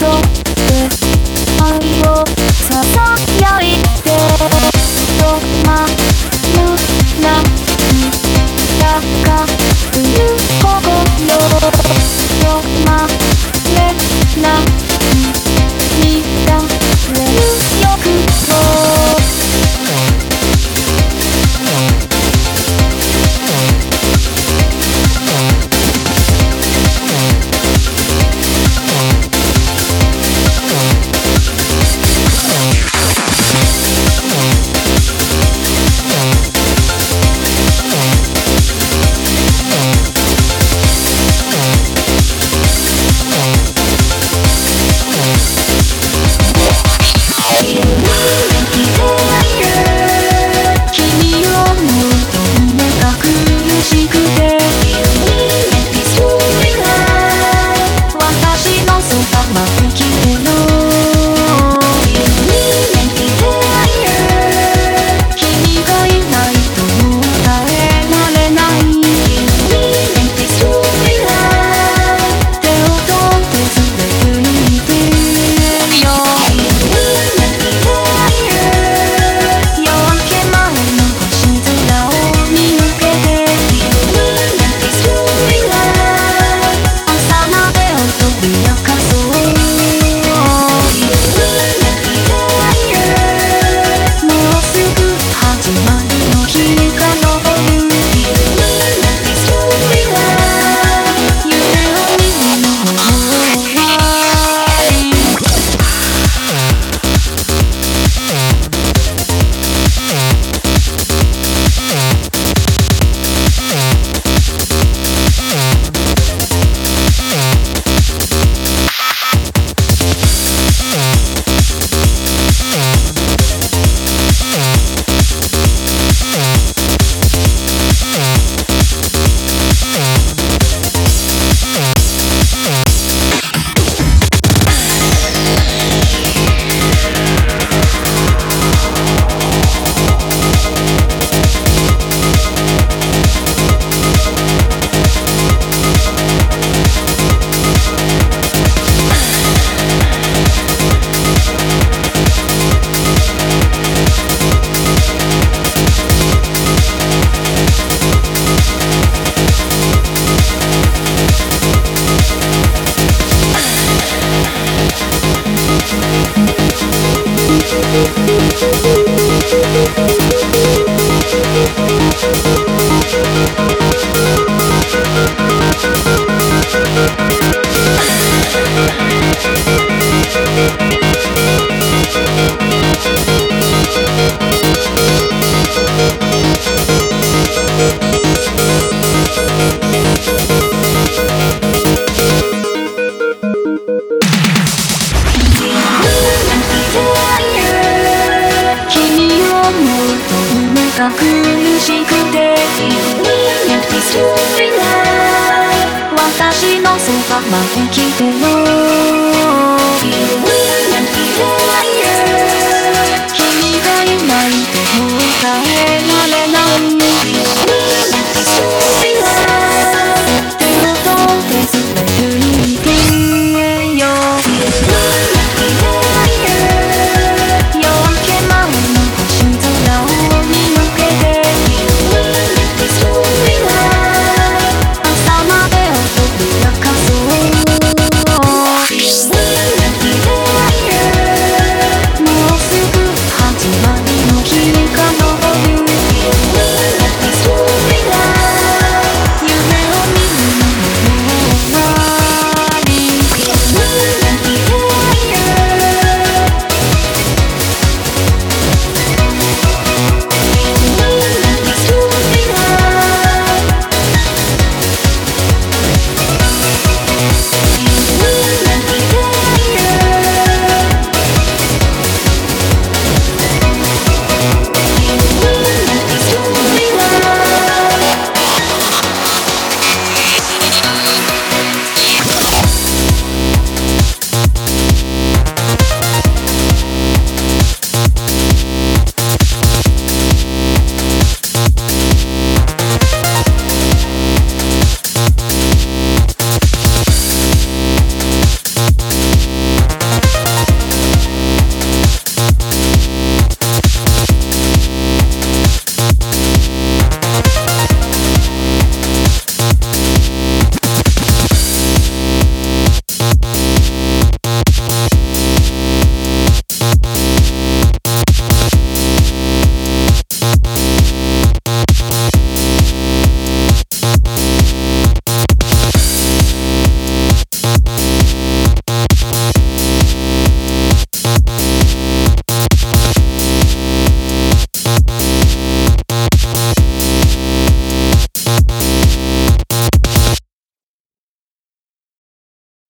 Esto Thank you. さ苦しくて君に寄り添いな私のそばまで来てよ。